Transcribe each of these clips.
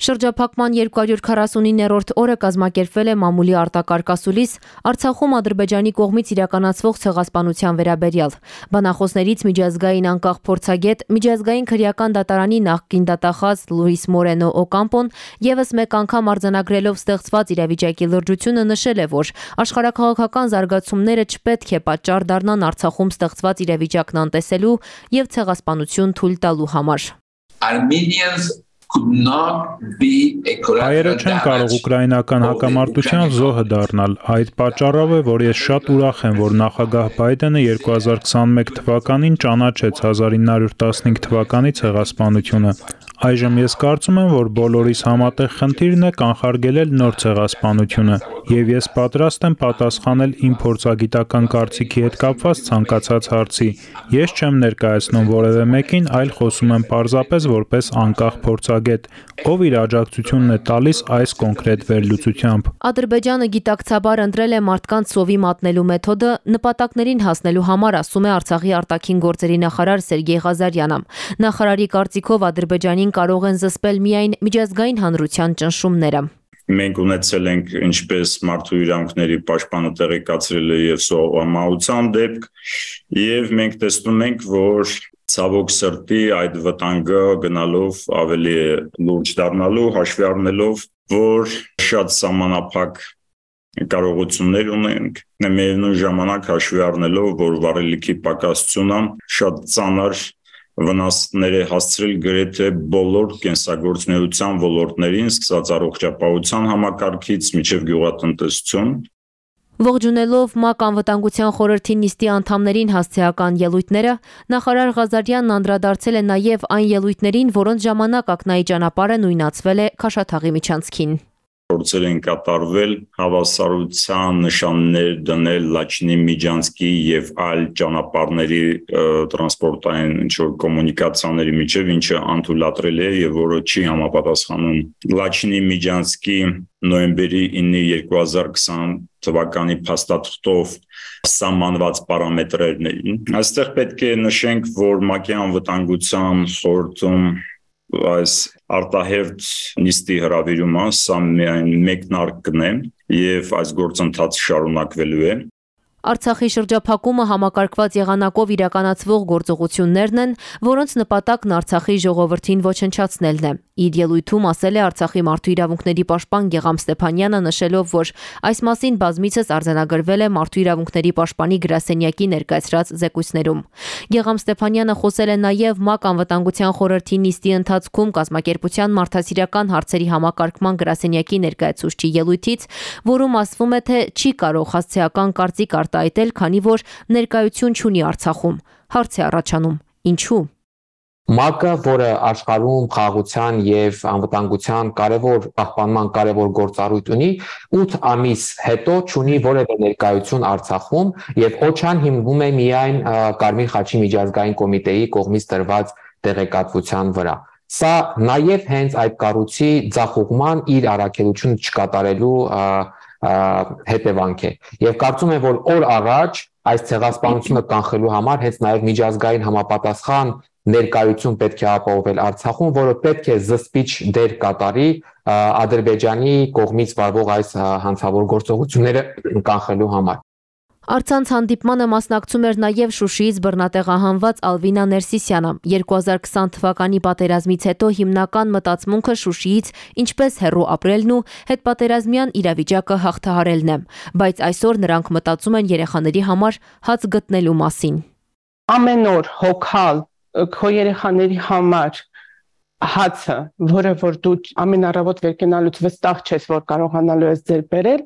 Շրջափակման 249-րդ օրը կազմակերպվել է մամուլի արտակարգ ասուլիս Արցախում Ադրբեջանի կողմից իրականացվող ցեղասպանության վերաբերյալ։ Բանախոսներից միջազգային անկախ փորձագետ, միջազգային քրեական դատարանի նախկին դատախազ Լուիս Մորենո Օկամպոն եւս մեկ անգամ արձանագրելով ստեղծված իրավիճակի լրջությունը նշել է, որ աշխարհակաղակական զարգացումները չպետք է պատճառ դառնան Արցախում ստեղծված իրավիճակն անտեսելու եւ ցեղասպանություն թույլ տալու համար։ Armenians Հայերը չեն կարող ուկրաինական հակամարտության զոհը դառնալ։ Այդ պատճառով է, որ ես շատ ուրախ եմ, որ նախագահ Բայդենը 2021 թվականին ճանաչեց 1915 թվականի ցեղասպանությունը։ Այժմ ես կարծում եմ, որ բոլորիս համատեղ խնդիրն է կանխարգելել նոր ցեղասպանությունը, եւ ես պատրաստ եմ պատասխանել իմ փորձագիտական կարծիքի հետ կապված ցանկացած հարցի։ Ես չեմ ներկայացնում որևէ մեկին, այլ խոսում եմ պարզապես որպես անկախ փորձագետ, ով իր աջակցությունն է տալիս այս կոնկրետ վերլուծությամբ։ Ադրբեջանը գիտակցաբար ընտրել է մարդկանց սովի մատնելու մեթոդը նպատակներին հասնելու համար, ասում է Արցախի արտաքին գործերի նախարար Սերգեյ Ղազարյանը։ Նախարարի կարծիքով Ադրբեջանին Հայաստանին կարող են զսպել միայն միջազգային հանրության ճնշումները մենք ունեցել ենք ինչպես մարդու իրավունքների պաշտպանը տեղեկացրել է եւ սովամահության դեպք եւ մենք տեսնում ենք որ ցավոք սրտի այդ վտանգը գնալով ավելի լուրջ դառնալու հաշվի առնելով որ շատ սահմանափակ կարողություններ ունենք միևնույն ժամանակ հաշվի առնելով որ վարելիքի պակասությունը շատ ծանր վնասներ է հասցրել գրեթե բոլոր կենսագործունեության ոլորտներին, սկսած առողջապահության համակարգից մինչև գյուղատնտեսություն։ Ողջունելով ՄԱԿ անվտանգության խորհրդի նիստի անդամներին հասցեական ելույթները, նախարար Ղազարյանն անդրադարձել է նաև այն ելույթներին, որոնց ժամանակ ակնայի ճանապարհը նույնացվել է Քաշաթաղի միջանցքին փորձել են կատարվել հավասարության նշաններ դնել Լաչինի Միջանցկի եւ այլ ճանապարհների տրանսպորտային ինչ որ կոմունիկացիաների միջև, ինչը անթույլատրել է եւ որը չի համապատասխանում Լաչինի Միջանցկի նոյեմբերի 9-ի 2020 թվականի փաստաթղթով սահմանված պարամետրերներին։ Այստեղ պետք է նշենք, որ ՄԱԿ-ի անվտանգության խորհրդում այս արտահերտ նիստի հրավիրումը սա միայն մեկնարկն է եւ այս գործընթացը շարունակվելու է Արցախի շրջափակումը համակարգված եղանակով իրականացվող գործողություններն են, որոնց նպատակն Արցախի ժողովրդին ոչնչացնելն է։ Իր ելույթում ասել է Արցախի մարդու իրավունքների պաշտպան Գեգամ Ստեփանյանը, նշելով, որ այս մասին բազմիցս արձանագրվել է մարդու իրավունքների պաշտպանի գրասենյակի ներկայացրած զեկույցներում։ Գեգամ Ստեփանյանը խոսել է նաև ՄԱԿ անվտանգության խորհրդի նիստի ընթացքում կազմակերպության մարդասիրական հարցերի համակարգման գրասենյակի ներկայացուցչի ելույթից, որում ասվում է, թե չի կարող հասցեական կարծիք արտահայտել, քանի որ ներկայություն չունի Արցախում։ Հարց է առաջանում. ինչու՞ ՄԱԿ-ը, որը աշխարհում խաղաղության եւ անվտանգության կարևոր պահպանման կարևոր գործառույթ ունի, 8 ամիս հետո ունի որևէ ներկայություն Արցախում եւ OCHA-ն հիմնվում է միայն Կարմիր խաչի միջազգային կոմիտեի կողմից տրված տեղեկատվության վրա։ Սա նաև հենց այդ կառույցի ցախուղման իր առաքելությունը չկատարելու հետևանք է։ Եվ կարծում եմ, որ օր առաջ այս ցեղասպանությունը կանխելու համար հենց նաև միջազգային համապատասխան ներկայություն պետք է ապահովել Արցախում, որը պետք է զսպիչ դեր կատարի Ադրբեջանի կողմից վարվող այս հանցավոր գործողությունները կանխելու համար։ Արցանց հանդիպմանը մասնակցում էր նաև Շուշիից բռնատեղահանված Ալվինա Ներսիսյանը։ 2020 թվականի պատերազմից հետո հիմնական մտածմունքը Շուշիից ինչպես հեռու ապրելն ու հետպատերազմյան իրավիճակը հաղթահարելն է, բայց այսօր նրանք մտածում են երեխաների համար հաց գտնելու մասին։ Ամեն օր հոգալ քո երեխաների համար հացը, որը որ դու ամեն առավոտ վերկենալուց վստահ ես, որ կարողանալու ես ձեր բերել,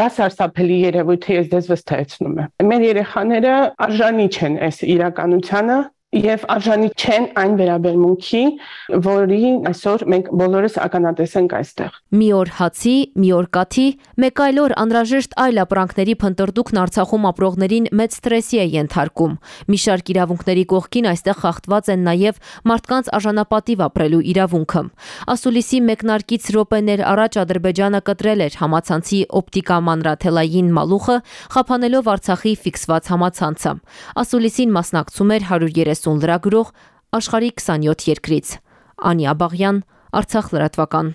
դա սարսափելի երևույթ է, ես դες վստահեցնում եմ։ Մեր երեխաները արժանի չեն այս իրականությանը, եւ արժանի չեն այն վերաբերմունքի, որի այսօր մենք բոլորս ականատես ենք այստեղ։ Մի օր հացի, մի օր կաթի, մեկ այլ օր անհրաժեշտ այլ ապրանքների փնտրտուքն Արցախում ապրողներին մեծ ստրեսի է ենթարկում։ Մի շարք իրավունքների կողքին այստեղ խախտված են նաև մարդկանց արժանապատիվ ապրելու իրավունքը։ Ասուլիսի մեկնարկից րոպեներ առաջ Ադրբեջանը կտրել էր համացանցի օպտիկա մանրաթելային մալուխը, խափանելով Արցախի ֆիքսված համացանցը։ Ասուլիսին մասնակցում էր 130 30 լրագրող աշխարհի 27 երկրից։ Անի Աբաղյան, Արցախ լրատվական։